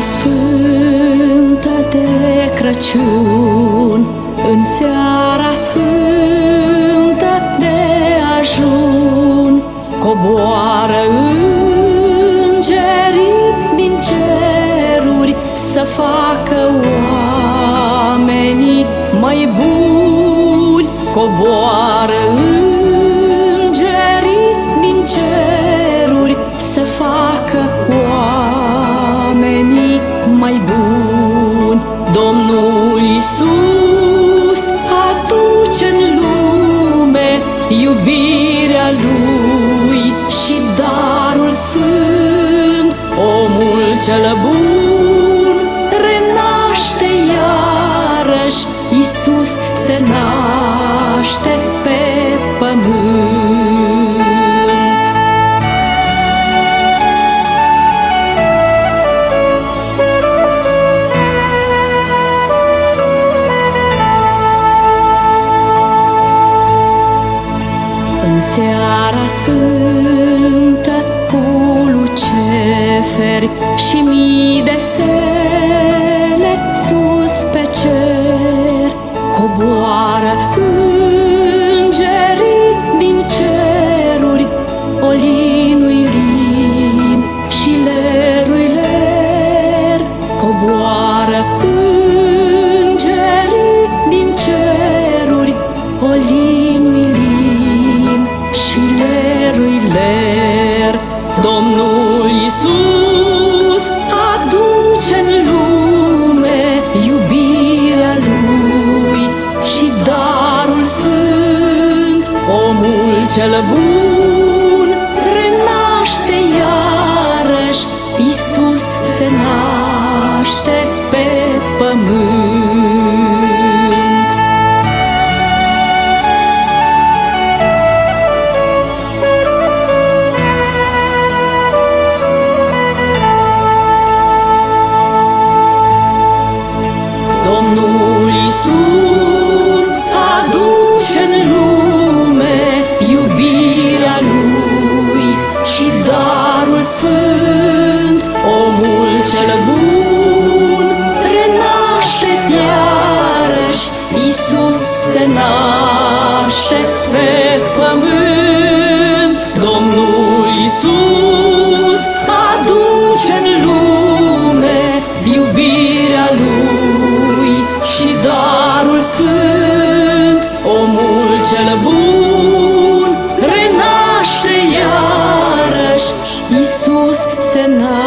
sfântă de Crăciun, în seara sfântă de ajun, coboară îngerii din ceruri să facă oamenii mai buni, coboară Domnul Isus aduce în lume iubirea Lui și darul sfânt, omul cel bun renaște iarăși, Isus se naște seara sfântă cu luceferi și mii de stele sus pe cer coboară darul sfânt, omul cel bun renaște iarăși, Isus se naște pe pământ. Domnul Isus iarăși, Isus se naște pe